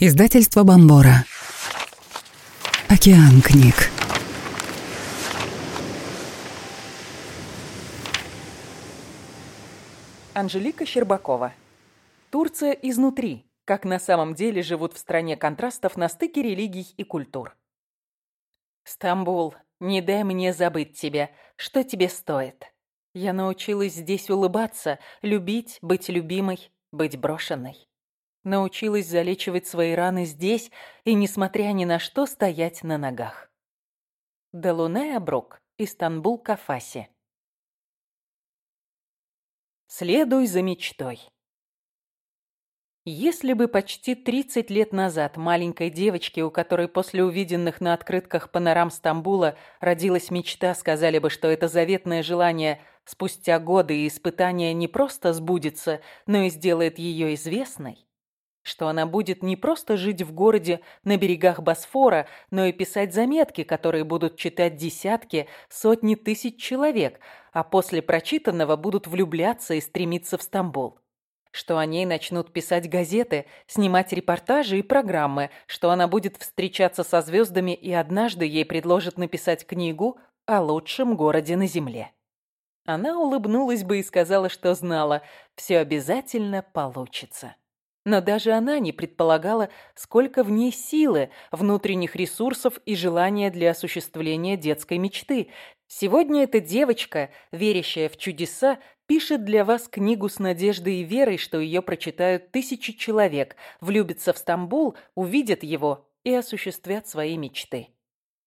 Издательство Бомбора. Океан книг. Анжелика Щербакова. Турция изнутри. Как на самом деле живут в стране контрастов на стыке религий и культур. Стамбул, не дай мне забыть тебя. Что тебе стоит? Я научилась здесь улыбаться, любить, быть любимой, быть брошенной. Научилась залечивать свои раны здесь и, несмотря ни на что, стоять на ногах. Делуне Абрук, Истанбул, Кафаси. Следуй за мечтой. Если бы почти 30 лет назад маленькой девочке, у которой после увиденных на открытках панорам Стамбула родилась мечта, сказали бы, что это заветное желание спустя годы и испытания не просто сбудется, но и сделает ее известной, что она будет не просто жить в городе на берегах Босфора, но и писать заметки, которые будут читать десятки, сотни тысяч человек, а после прочитанного будут влюбляться и стремиться в Стамбул. Что о ней начнут писать газеты, снимать репортажи и программы, что она будет встречаться со звездами и однажды ей предложат написать книгу о лучшем городе на Земле. Она улыбнулась бы и сказала, что знала, все обязательно получится. Но даже она не предполагала, сколько в ней силы, внутренних ресурсов и желания для осуществления детской мечты. Сегодня эта девочка, верящая в чудеса, пишет для вас книгу с надеждой и верой, что ее прочитают тысячи человек, влюбятся в Стамбул, увидят его и осуществят свои мечты.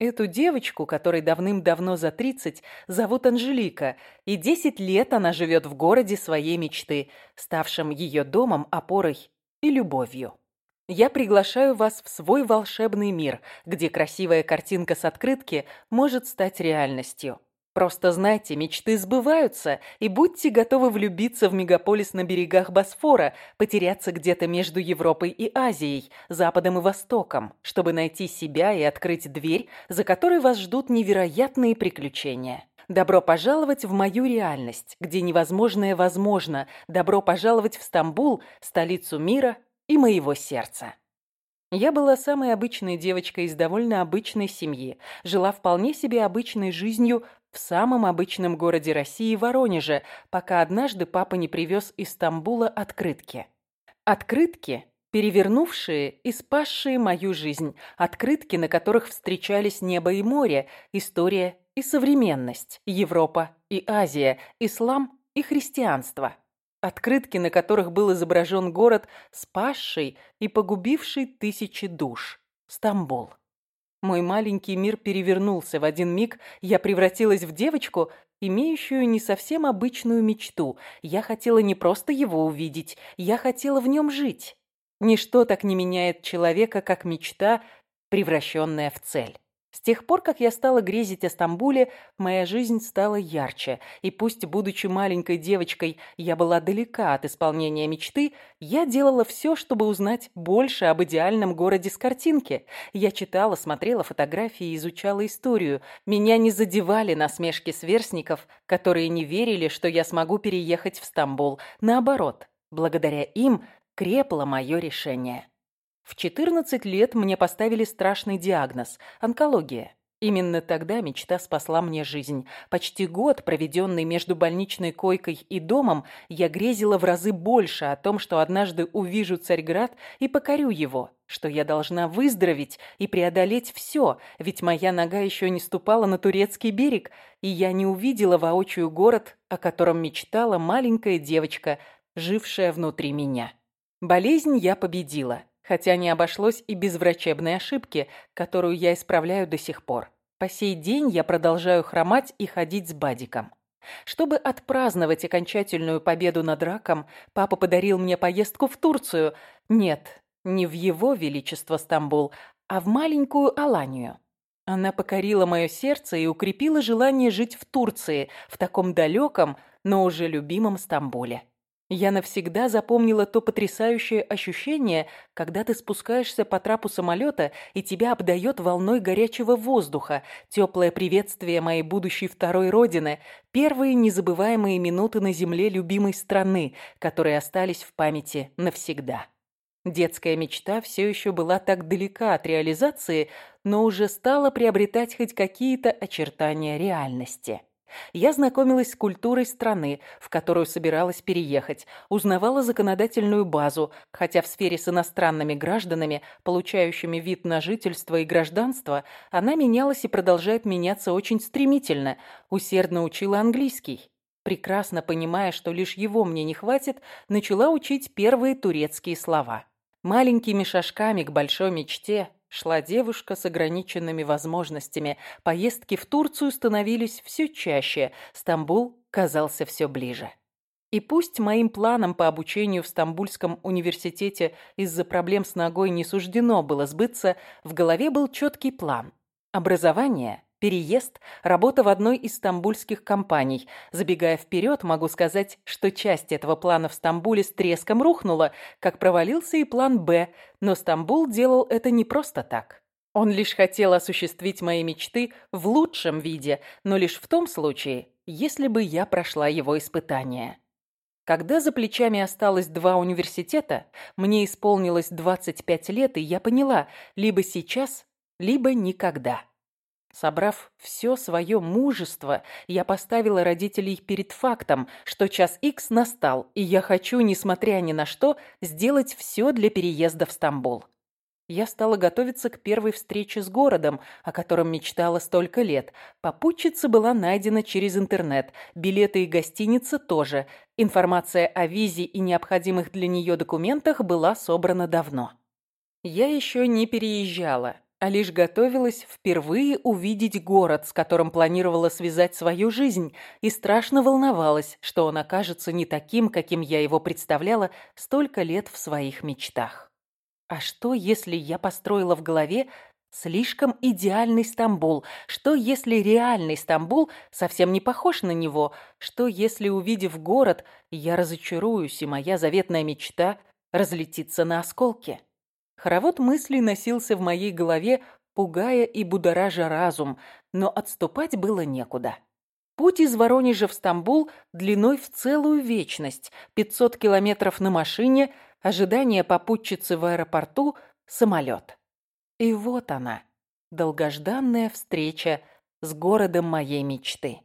Эту девочку, которой давным-давно за 30, зовут Анжелика, и 10 лет она живет в городе своей мечты, ставшем ее домом, опорой и любовью. Я приглашаю вас в свой волшебный мир, где красивая картинка с открытки может стать реальностью. Просто знайте, мечты сбываются, и будьте готовы влюбиться в мегаполис на берегах Босфора, потеряться где-то между Европой и Азией, Западом и Востоком, чтобы найти себя и открыть дверь, за которой вас ждут невероятные приключения. Добро пожаловать в мою реальность, где невозможное возможно. Добро пожаловать в Стамбул, столицу мира и моего сердца. Я была самой обычной девочкой из довольно обычной семьи, жила вполне себе обычной жизнью в самом обычном городе России Воронеже, пока однажды папа не привез из Стамбула открытки. Открытки, перевернувшие и спасшие мою жизнь, открытки, на которых встречались небо и море, история и современность, Европа и Азия, ислам и христианство. Открытки, на которых был изображен город, спасший и погубивший тысячи душ. Стамбул. Мой маленький мир перевернулся. В один миг я превратилась в девочку, имеющую не совсем обычную мечту. Я хотела не просто его увидеть, я хотела в нем жить. Ничто так не меняет человека, как мечта, превращенная в цель. С тех пор, как я стала грезить о Стамбуле, моя жизнь стала ярче, и пусть, будучи маленькой девочкой, я была далека от исполнения мечты, я делала все, чтобы узнать больше об идеальном городе с картинки. Я читала, смотрела фотографии, изучала историю. Меня не задевали насмешки сверстников, которые не верили, что я смогу переехать в Стамбул. Наоборот, благодаря им крепло мое решение. В 14 лет мне поставили страшный диагноз – онкология. Именно тогда мечта спасла мне жизнь. Почти год, проведенный между больничной койкой и домом, я грезила в разы больше о том, что однажды увижу Царьград и покорю его, что я должна выздороветь и преодолеть все, ведь моя нога еще не ступала на турецкий берег, и я не увидела воочию город, о котором мечтала маленькая девочка, жившая внутри меня. Болезнь я победила хотя не обошлось и без врачебной ошибки, которую я исправляю до сих пор. По сей день я продолжаю хромать и ходить с бадиком. Чтобы отпраздновать окончательную победу над раком, папа подарил мне поездку в Турцию. Нет, не в его величество Стамбул, а в маленькую Аланию. Она покорила мое сердце и укрепила желание жить в Турции, в таком далеком, но уже любимом Стамбуле. Я навсегда запомнила то потрясающее ощущение, когда ты спускаешься по трапу самолета и тебя обдает волной горячего воздуха, теплое приветствие моей будущей второй родины, первые незабываемые минуты на земле любимой страны, которые остались в памяти навсегда. Детская мечта все еще была так далека от реализации, но уже стала приобретать хоть какие-то очертания реальности. Я знакомилась с культурой страны, в которую собиралась переехать, узнавала законодательную базу, хотя в сфере с иностранными гражданами, получающими вид на жительство и гражданство, она менялась и продолжает меняться очень стремительно, усердно учила английский. Прекрасно понимая, что лишь его мне не хватит, начала учить первые турецкие слова. Маленькими шажками к большой мечте шла девушка с ограниченными возможностями. Поездки в Турцию становились все чаще, Стамбул казался все ближе. И пусть моим планам по обучению в Стамбульском университете из-за проблем с ногой не суждено было сбыться, в голове был четкий план. Образование переезд, работа в одной из стамбульских компаний. Забегая вперед, могу сказать, что часть этого плана в Стамбуле с треском рухнула, как провалился и план «Б», но Стамбул делал это не просто так. Он лишь хотел осуществить мои мечты в лучшем виде, но лишь в том случае, если бы я прошла его испытания. Когда за плечами осталось два университета, мне исполнилось 25 лет, и я поняла, либо сейчас, либо никогда. Собрав все свое мужество, я поставила родителей перед фактом, что час икс настал, и я хочу, несмотря ни на что, сделать все для переезда в Стамбул. Я стала готовиться к первой встрече с городом, о котором мечтала столько лет. Попутчица была найдена через интернет, билеты и гостиница тоже. Информация о визе и необходимых для нее документах была собрана давно. Я еще не переезжала, а лишь готовилась впервые увидеть город, с которым планировала связать свою жизнь, и страшно волновалась, что он окажется не таким, каким я его представляла столько лет в своих мечтах. А что, если я построила в голове слишком идеальный Стамбул? Что, если реальный Стамбул совсем не похож на него? Что, если, увидев город, я разочаруюсь, и моя заветная мечта разлетится на осколки? Хоровод мыслей носился в моей голове, пугая и будоража разум, но отступать было некуда. Путь из Воронежа в Стамбул длиной в целую вечность, 500 километров на машине, ожидание попутчицы в аэропорту, самолет. И вот она, долгожданная встреча с городом моей мечты.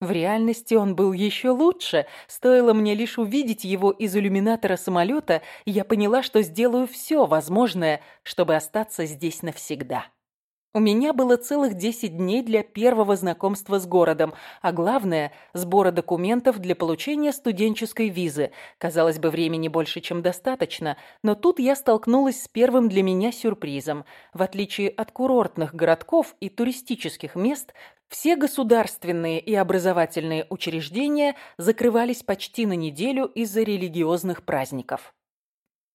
В реальности он был еще лучше. Стоило мне лишь увидеть его из иллюминатора самолета, я поняла, что сделаю все возможное, чтобы остаться здесь навсегда. У меня было целых 10 дней для первого знакомства с городом, а главное – сбора документов для получения студенческой визы. Казалось бы, времени больше, чем достаточно, но тут я столкнулась с первым для меня сюрпризом. В отличие от курортных городков и туристических мест, все государственные и образовательные учреждения закрывались почти на неделю из-за религиозных праздников.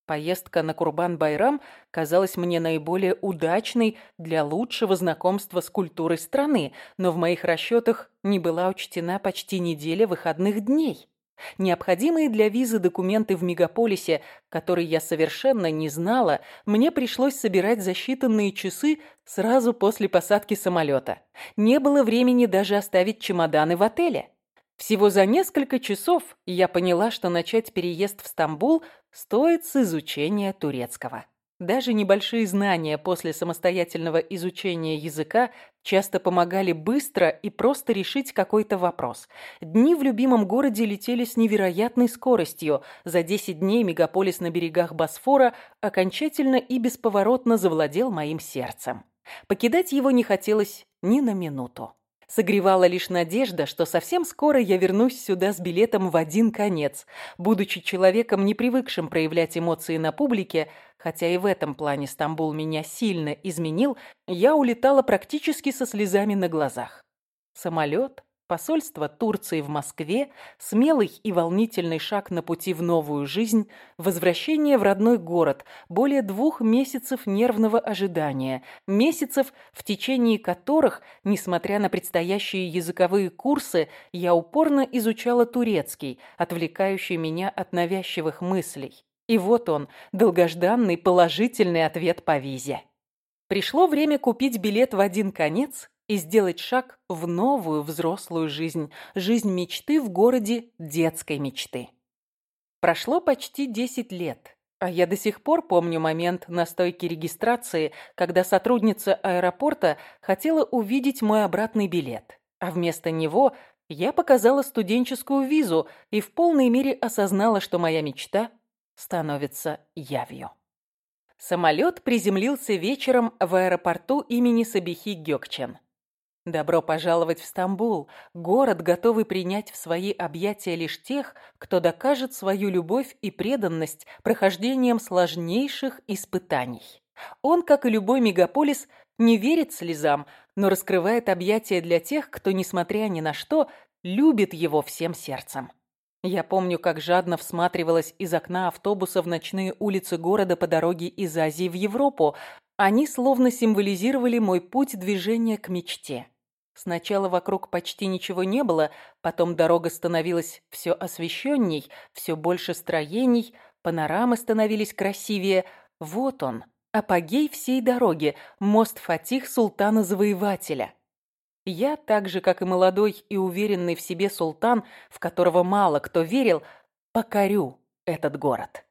Поездка на Курбан-Байрам казалась мне наиболее удачной для лучшего знакомства с культурой страны, но в моих расчетах не была учтена почти неделя выходных дней. Необходимые для визы документы в мегаполисе, которые я совершенно не знала, мне пришлось собирать за считанные часы сразу после посадки самолета. Не было времени даже оставить чемоданы в отеле. Всего за несколько часов я поняла, что начать переезд в Стамбул стоит с изучения турецкого. Даже небольшие знания после самостоятельного изучения языка часто помогали быстро и просто решить какой-то вопрос. Дни в любимом городе летели с невероятной скоростью. За 10 дней мегаполис на берегах Босфора окончательно и бесповоротно завладел моим сердцем. Покидать его не хотелось ни на минуту. Согревала лишь надежда, что совсем скоро я вернусь сюда с билетом в один конец. Будучи человеком, не привыкшим проявлять эмоции на публике, хотя и в этом плане Стамбул меня сильно изменил, я улетала практически со слезами на глазах. Самолет, посольство Турции в Москве, смелый и волнительный шаг на пути в новую жизнь, возвращение в родной город, более двух месяцев нервного ожидания, месяцев, в течение которых, несмотря на предстоящие языковые курсы, я упорно изучала турецкий, отвлекающий меня от навязчивых мыслей. И вот он, долгожданный положительный ответ по визе. Пришло время купить билет в один конец и сделать шаг в новую взрослую жизнь, жизнь мечты в городе детской мечты. Прошло почти 10 лет. А я до сих пор помню момент на стойке регистрации, когда сотрудница аэропорта хотела увидеть мой обратный билет, а вместо него я показала студенческую визу и в полной мере осознала, что моя мечта становится явью. Самолет приземлился вечером в аэропорту имени Сабихи Гёкчен. Добро пожаловать в Стамбул, город, готовый принять в свои объятия лишь тех, кто докажет свою любовь и преданность прохождением сложнейших испытаний. Он, как и любой мегаполис, не верит слезам, но раскрывает объятия для тех, кто, несмотря ни на что, любит его всем сердцем. Я помню, как жадно всматривалась из окна автобуса в ночные улицы города по дороге из Азии в Европу. Они словно символизировали мой путь движения к мечте. Сначала вокруг почти ничего не было, потом дорога становилась все освещенней, все больше строений, панорамы становились красивее. Вот он, апогей всей дороги, мост Фатих Султана-Завоевателя. Я, так же, как и молодой и уверенный в себе султан, в которого мало кто верил, покорю этот город.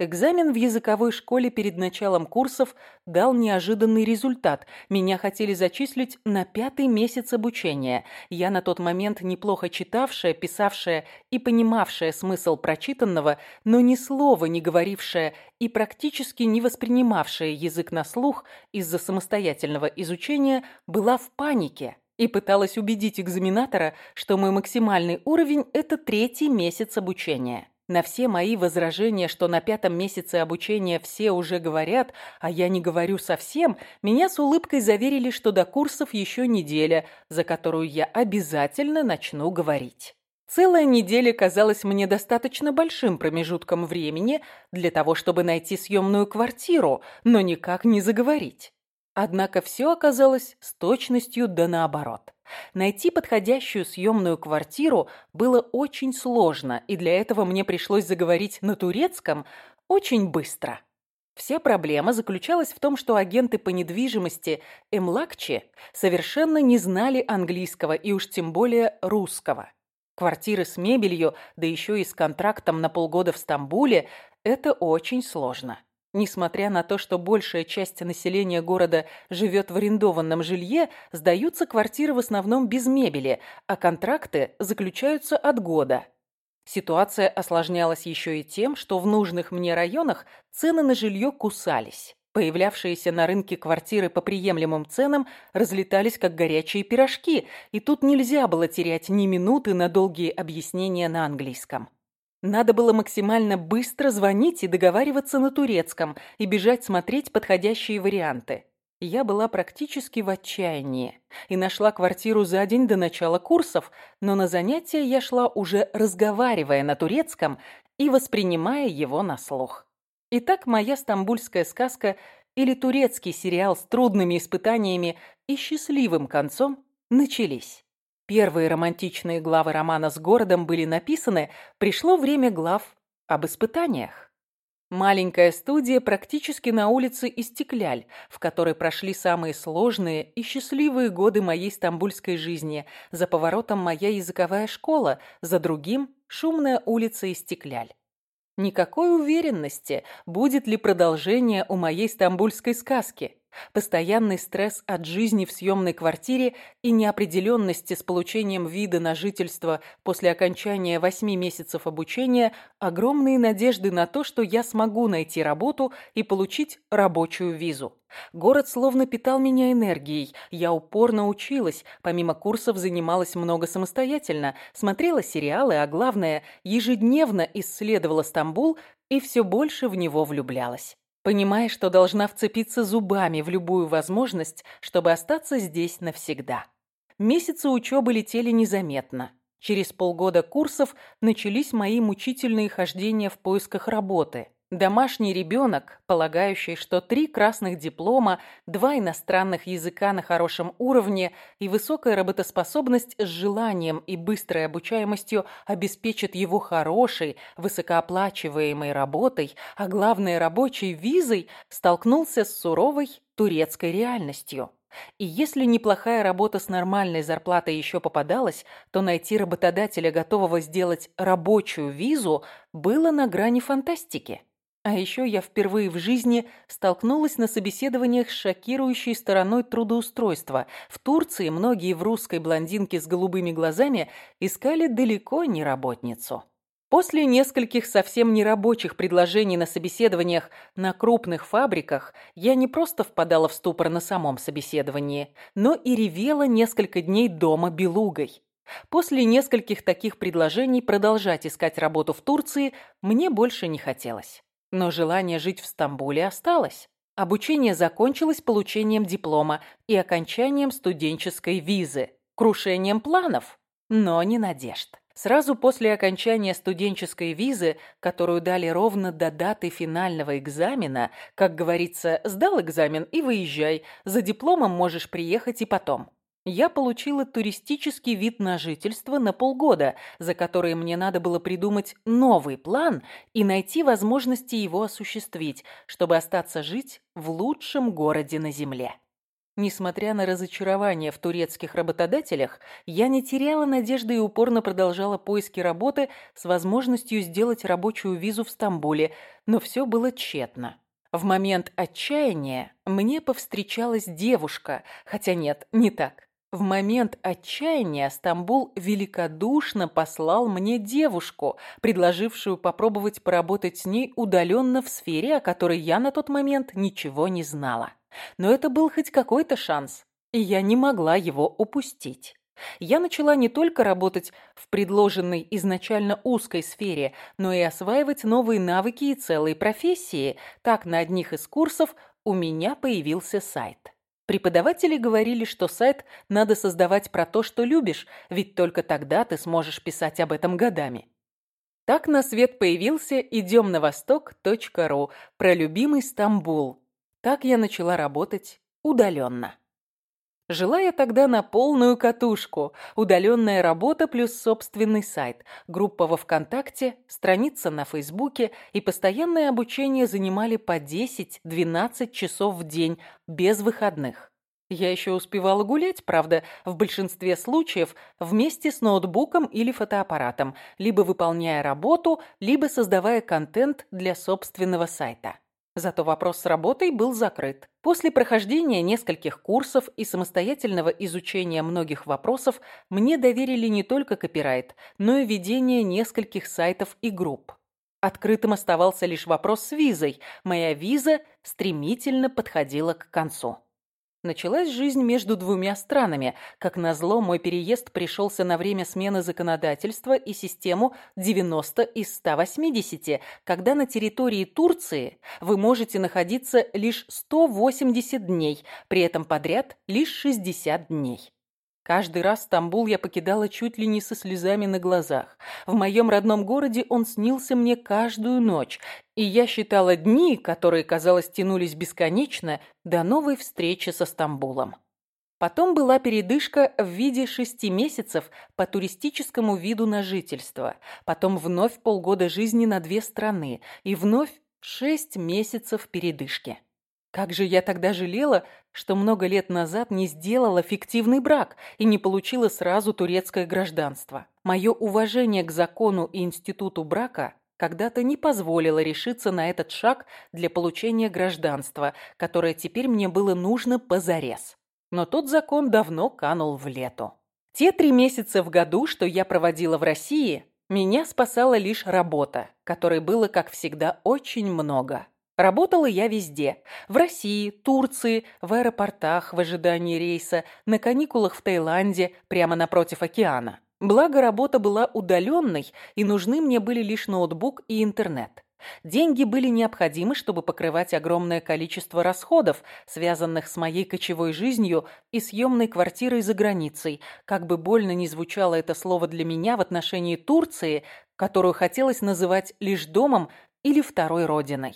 Экзамен в языковой школе перед началом курсов дал неожиданный результат. Меня хотели зачислить на пятый месяц обучения. Я на тот момент неплохо читавшая, писавшая и понимавшая смысл прочитанного, но ни слова не говорившая и практически не воспринимавшая язык на слух из-за самостоятельного изучения, была в панике и пыталась убедить экзаменатора, что мой максимальный уровень – это третий месяц обучения. На все мои возражения, что на пятом месяце обучения все уже говорят, а я не говорю совсем, меня с улыбкой заверили, что до курсов еще неделя, за которую я обязательно начну говорить. Целая неделя казалась мне достаточно большим промежутком времени для того, чтобы найти съемную квартиру, но никак не заговорить. Однако все оказалось с точностью да наоборот. Найти подходящую съемную квартиру было очень сложно, и для этого мне пришлось заговорить на турецком очень быстро. Вся проблема заключалась в том, что агенты по недвижимости Эмлакчи совершенно не знали английского и уж тем более русского. Квартиры с мебелью, да еще и с контрактом на полгода в Стамбуле – это очень сложно. Несмотря на то, что большая часть населения города живет в арендованном жилье, сдаются квартиры в основном без мебели, а контракты заключаются от года. Ситуация осложнялась еще и тем, что в нужных мне районах цены на жилье кусались. Появлявшиеся на рынке квартиры по приемлемым ценам разлетались как горячие пирожки, и тут нельзя было терять ни минуты на долгие объяснения на английском. Надо было максимально быстро звонить и договариваться на турецком и бежать смотреть подходящие варианты. Я была практически в отчаянии и нашла квартиру за день до начала курсов, но на занятия я шла уже разговаривая на турецком и воспринимая его на слух. Итак, моя стамбульская сказка или турецкий сериал с трудными испытаниями и счастливым концом начались. Первые романтичные главы романа с городом были написаны, пришло время глав об испытаниях. Маленькая студия практически на улице Истекляль, в которой прошли самые сложные и счастливые годы моей стамбульской жизни. За поворотом моя языковая школа, за другим – шумная улица Истекляль. Никакой уверенности, будет ли продолжение у моей стамбульской сказки. Постоянный стресс от жизни в съемной квартире и неопределенности с получением вида на жительство после окончания восьми месяцев обучения, огромные надежды на то, что я смогу найти работу и получить рабочую визу. Город словно питал меня энергией. Я упорно училась, помимо курсов занималась много самостоятельно, смотрела сериалы, а главное, ежедневно исследовала Стамбул и все больше в него влюблялась понимая, что должна вцепиться зубами в любую возможность, чтобы остаться здесь навсегда. Месяцы учебы летели незаметно. Через полгода курсов начались мои мучительные хождения в поисках работы – Домашний ребенок, полагающий, что три красных диплома, два иностранных языка на хорошем уровне и высокая работоспособность с желанием и быстрой обучаемостью обеспечат его хорошей, высокооплачиваемой работой, а главное рабочей визой, столкнулся с суровой турецкой реальностью. И если неплохая работа с нормальной зарплатой еще попадалась, то найти работодателя, готового сделать рабочую визу, было на грани фантастики. А еще я впервые в жизни столкнулась на собеседованиях с шокирующей стороной трудоустройства. В Турции многие в русской блондинке с голубыми глазами искали далеко не работницу. После нескольких совсем нерабочих предложений на собеседованиях на крупных фабриках я не просто впадала в ступор на самом собеседовании, но и ревела несколько дней дома белугой. После нескольких таких предложений продолжать искать работу в Турции мне больше не хотелось. Но желание жить в Стамбуле осталось. Обучение закончилось получением диплома и окончанием студенческой визы, крушением планов, но не надежд. Сразу после окончания студенческой визы, которую дали ровно до даты финального экзамена, как говорится, сдал экзамен и выезжай, за дипломом можешь приехать и потом. Я получила туристический вид на жительство на полгода, за которые мне надо было придумать новый план и найти возможности его осуществить, чтобы остаться жить в лучшем городе на Земле. Несмотря на разочарование в турецких работодателях, я не теряла надежды и упорно продолжала поиски работы с возможностью сделать рабочую визу в Стамбуле, но все было тщетно. В момент отчаяния мне повстречалась девушка, хотя нет, не так. В момент отчаяния Стамбул великодушно послал мне девушку, предложившую попробовать поработать с ней удаленно в сфере, о которой я на тот момент ничего не знала. Но это был хоть какой-то шанс, и я не могла его упустить. Я начала не только работать в предложенной изначально узкой сфере, но и осваивать новые навыки и целые профессии. Так, на одних из курсов у меня появился сайт. Преподаватели говорили, что сайт надо создавать про то, что любишь, ведь только тогда ты сможешь писать об этом годами. Так на свет появился идем на восток.ру про любимый Стамбул, так я начала работать удаленно. Жила я тогда на полную катушку. Удаленная работа плюс собственный сайт, группа во ВКонтакте, страница на Фейсбуке и постоянное обучение занимали по 10-12 часов в день, без выходных. Я еще успевала гулять, правда, в большинстве случаев вместе с ноутбуком или фотоаппаратом, либо выполняя работу, либо создавая контент для собственного сайта. Зато вопрос с работой был закрыт. После прохождения нескольких курсов и самостоятельного изучения многих вопросов мне доверили не только копирайт, но и ведение нескольких сайтов и групп. Открытым оставался лишь вопрос с визой. Моя виза стремительно подходила к концу. Началась жизнь между двумя странами. Как назло, мой переезд пришелся на время смены законодательства и систему 90 из 180, когда на территории Турции вы можете находиться лишь 180 дней, при этом подряд лишь 60 дней. Каждый раз Стамбул я покидала чуть ли не со слезами на глазах. В моем родном городе он снился мне каждую ночь, и я считала дни, которые, казалось, тянулись бесконечно, до новой встречи со Стамбулом. Потом была передышка в виде шести месяцев по туристическому виду на жительство, потом вновь полгода жизни на две страны и вновь шесть месяцев передышки. Как же я тогда жалела, что много лет назад не сделала фиктивный брак и не получила сразу турецкое гражданство. Мое уважение к закону и институту брака когда-то не позволило решиться на этот шаг для получения гражданства, которое теперь мне было нужно позарез. Но тот закон давно канул в лету. Те три месяца в году, что я проводила в России, меня спасала лишь работа, которой было, как всегда, очень много. Работала я везде. В России, Турции, в аэропортах в ожидании рейса, на каникулах в Таиланде, прямо напротив океана. Благо, работа была удаленной, и нужны мне были лишь ноутбук и интернет. Деньги были необходимы, чтобы покрывать огромное количество расходов, связанных с моей кочевой жизнью и съемной квартирой за границей, как бы больно ни звучало это слово для меня в отношении Турции, которую хотелось называть лишь домом или второй родиной.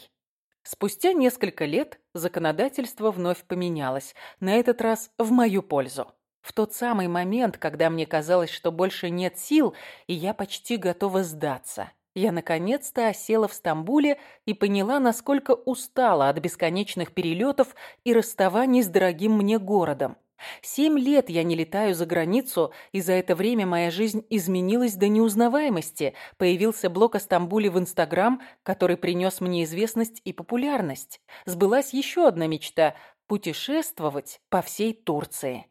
Спустя несколько лет законодательство вновь поменялось, на этот раз в мою пользу. В тот самый момент, когда мне казалось, что больше нет сил, и я почти готова сдаться. Я наконец-то осела в Стамбуле и поняла, насколько устала от бесконечных перелетов и расставаний с дорогим мне городом. Семь лет я не летаю за границу, и за это время моя жизнь изменилась до неузнаваемости. Появился блог о Стамбуле в Инстаграм, который принес мне известность и популярность. Сбылась еще одна мечта – путешествовать по всей Турции.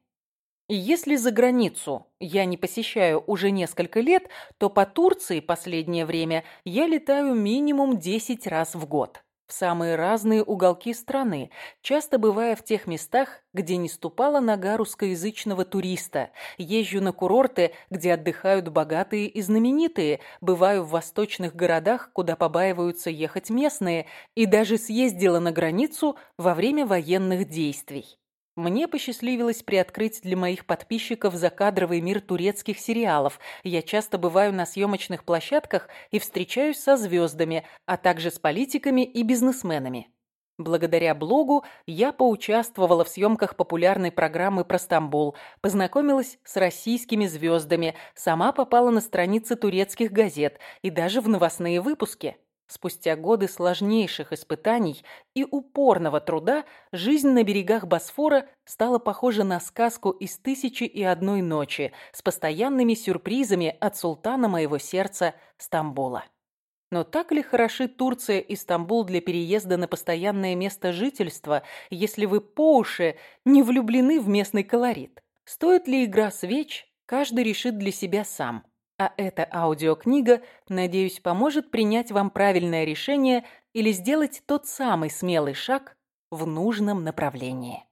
И если за границу я не посещаю уже несколько лет, то по Турции последнее время я летаю минимум 10 раз в год самые разные уголки страны, часто бывая в тех местах, где не ступала нога русскоязычного туриста. Езжу на курорты, где отдыхают богатые и знаменитые, бываю в восточных городах, куда побаиваются ехать местные, и даже съездила на границу во время военных действий. Мне посчастливилось приоткрыть для моих подписчиков закадровый мир турецких сериалов. Я часто бываю на съемочных площадках и встречаюсь со звездами, а также с политиками и бизнесменами. Благодаря блогу я поучаствовала в съемках популярной программы про Стамбул, познакомилась с российскими звездами, сама попала на страницы турецких газет и даже в новостные выпуски. Спустя годы сложнейших испытаний и упорного труда жизнь на берегах Босфора стала похожа на сказку из «Тысячи и одной ночи» с постоянными сюрпризами от султана моего сердца Стамбула. Но так ли хороши Турция и Стамбул для переезда на постоянное место жительства, если вы по уши не влюблены в местный колорит? Стоит ли игра свеч, каждый решит для себя сам – а эта аудиокнига, надеюсь, поможет принять вам правильное решение или сделать тот самый смелый шаг в нужном направлении.